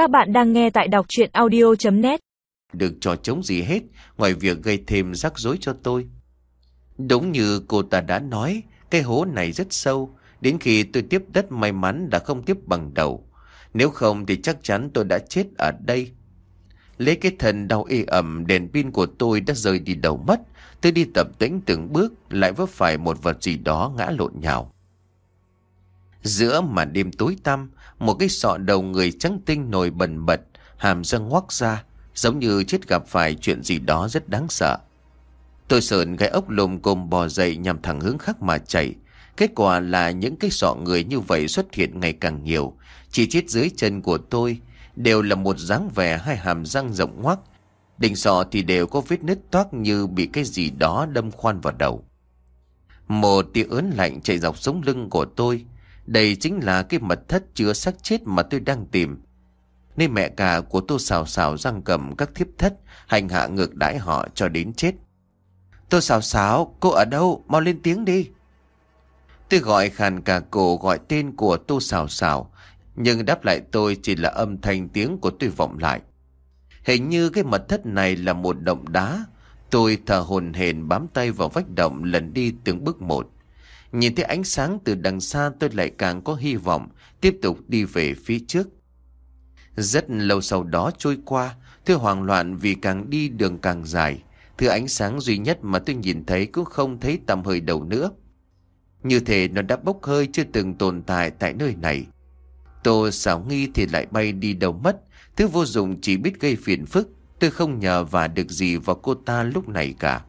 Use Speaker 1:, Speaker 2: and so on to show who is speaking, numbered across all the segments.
Speaker 1: Các bạn đang nghe tại đọc chuyện audio.net
Speaker 2: Được trò chống gì hết ngoài việc gây thêm rắc rối cho tôi. Đúng như cô ta đã nói, cái hố này rất sâu. Đến khi tôi tiếp đất may mắn đã không tiếp bằng đầu. Nếu không thì chắc chắn tôi đã chết ở đây. Lấy cái thần đau ê ẩm đèn pin của tôi đã rơi đi đầu mất. Tôi đi tập tĩnh từng bước lại vấp phải một vật gì đó ngã lộn nhào. Giữa màn đêm tối tăm, một cái sọ đầu người trắng tinh nổi bần bật, hàm răng ngoác ra, giống như chết gặp phải chuyện gì đó rất đáng sợ. Tôi sợn cái ốc lùm cồm bò dậy nhằm thẳng hướng khác mà chạy. Kết quả là những cái sọ người như vậy xuất hiện ngày càng nhiều. Chỉ chết dưới chân của tôi đều là một dáng vẻ hai hàm răng rộng ngoác. Đỉnh sọ thì đều có vết nứt toác như bị cái gì đó đâm khoan vào đầu. Một tia ớn lạnh chạy dọc sống lưng của tôi. Đây chính là cái mật thất chứa xác chết mà tôi đang tìm. Nên mẹ cả của tôi xào xào răng cầm các thiếp thất, hành hạ ngược đãi họ cho đến chết. Tôi xào xào, cô ở đâu? Mau lên tiếng đi. Tôi gọi khàn cả cổ gọi tên của tô xào xào, nhưng đáp lại tôi chỉ là âm thanh tiếng của tôi vọng lại. Hình như cái mật thất này là một động đá. Tôi thở hồn hển bám tay vào vách động lần đi từng bước một. Nhìn thấy ánh sáng từ đằng xa tôi lại càng có hy vọng tiếp tục đi về phía trước. Rất lâu sau đó trôi qua, tôi hoảng loạn vì càng đi đường càng dài. Thứ ánh sáng duy nhất mà tôi nhìn thấy cũng không thấy tầm hơi đầu nữa. Như thể nó đã bốc hơi chưa từng tồn tại tại nơi này. Tô xảo nghi thì lại bay đi đâu mất, thứ vô dụng chỉ biết gây phiền phức. Tôi không nhờ và được gì vào cô ta lúc này cả.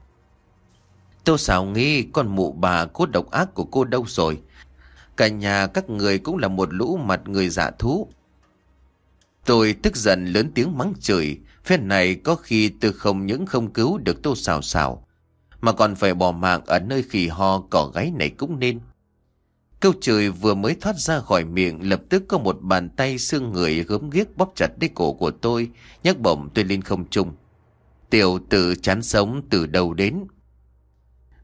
Speaker 2: Tô xảo nghi con mụ bà cốt độc ác của cô đâu rồi? Cả nhà các người cũng là một lũ mặt người dạ thú. Tôi tức giận lớn tiếng mắng chửi. Phen này có khi tôi không những không cứu được tô xào xào. Mà còn phải bỏ mạng ở nơi khỉ ho cỏ gáy này cũng nên. Câu chửi vừa mới thoát ra khỏi miệng lập tức có một bàn tay xương người gớm ghiếc bóp chặt lấy cổ của tôi, nhấc bổng tôi lên không trung. Tiểu tử chán sống từ đầu đến.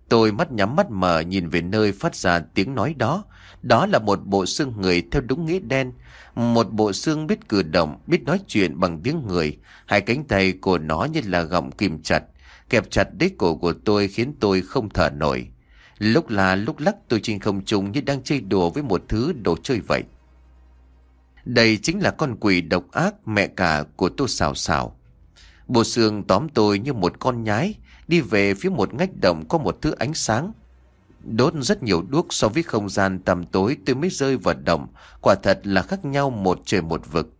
Speaker 2: Tôi mắt nhắm mắt mở nhìn về nơi phát ra tiếng nói đó. Đó là một bộ xương người theo đúng nghĩa đen. Một bộ xương biết cử động, biết nói chuyện bằng tiếng người. Hai cánh tay của nó như là gọng kìm chặt. Kẹp chặt đế cổ của tôi khiến tôi không thở nổi. Lúc là lúc lắc tôi trên không trung như đang chơi đùa với một thứ đồ chơi vậy. Đây chính là con quỷ độc ác mẹ cả của tôi xào xào. Bộ xương tóm tôi như một con nhái, đi về phía một ngách động có một thứ ánh sáng. Đốt rất nhiều đuốc so với không gian tầm tối tôi mới rơi vào đồng quả thật là khác nhau một trời một vực.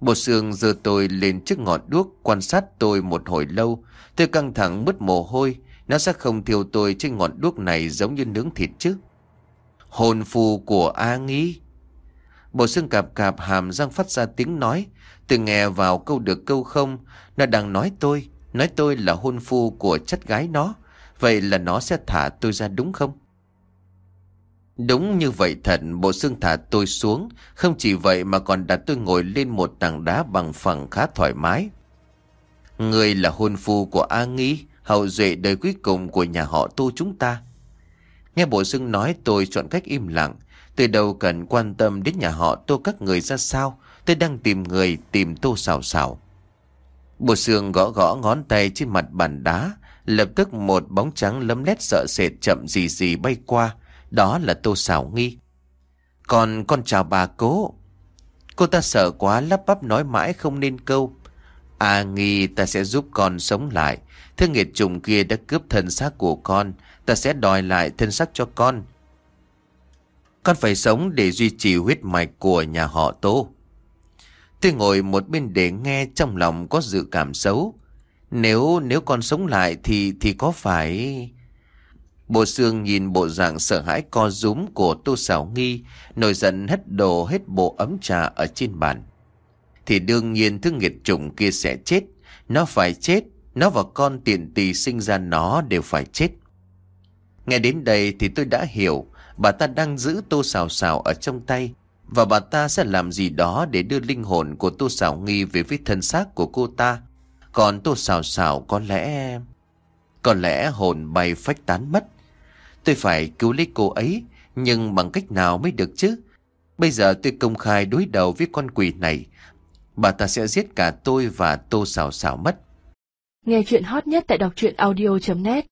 Speaker 2: Bộ xương giơ tôi lên trước ngọn đuốc quan sát tôi một hồi lâu, tôi căng thẳng mất mồ hôi, nó sẽ không thiêu tôi trên ngọn đuốc này giống như nướng thịt chứ. Hồn phù của A Nghi. Bộ xương cạp cạp hàm răng phát ra tiếng nói. Từ nghe vào câu được câu không. Nó đang nói tôi. Nói tôi là hôn phu của chất gái nó. Vậy là nó sẽ thả tôi ra đúng không? Đúng như vậy thật, bộ xương thả tôi xuống. Không chỉ vậy mà còn đặt tôi ngồi lên một tảng đá bằng phẳng khá thoải mái. Người là hôn phu của A Nghi hậu duệ đời cuối cùng của nhà họ tu chúng ta. Nghe bộ xương nói tôi chọn cách im lặng. Tôi đâu cần quan tâm đến nhà họ tô các người ra sao. Tôi đang tìm người, tìm tô xào xào. Bộ xương gõ gõ ngón tay trên mặt bàn đá. Lập tức một bóng trắng lấm lét sợ sệt chậm gì gì bay qua. Đó là tô xảo nghi. Còn con chào bà cố. Cô ta sợ quá lắp bắp nói mãi không nên câu. À nghi, ta sẽ giúp con sống lại. Thương nghiệt trùng kia đã cướp thân xác của con. Ta sẽ đòi lại thân xác cho con. Con phải sống để duy trì huyết mạch của nhà họ Tô. Tôi ngồi một bên để nghe trong lòng có dự cảm xấu. Nếu nếu con sống lại thì thì có phải... Bộ xương nhìn bộ dạng sợ hãi co rúm của Tô Sảo Nghi, nổi giận hết đồ hết bộ ấm trà ở trên bàn. Thì đương nhiên thứ nghiệt chủng kia sẽ chết, nó phải chết, nó và con tiền tỳ sinh ra nó đều phải chết. Nghe đến đây thì tôi đã hiểu bà ta đang giữ tô xào xào ở trong tay và bà ta sẽ làm gì đó để đưa linh hồn của tô xào nghi về với thân xác của cô ta. Còn tô xào xào có lẽ... Có lẽ hồn bay phách tán mất. Tôi phải cứu lấy cô ấy, nhưng bằng cách nào mới được chứ? Bây giờ tôi công khai đối đầu với con quỷ này. Bà ta sẽ giết cả tôi và tô xào xào mất.
Speaker 3: Nghe chuyện hot nhất tại đọc truyện audio.net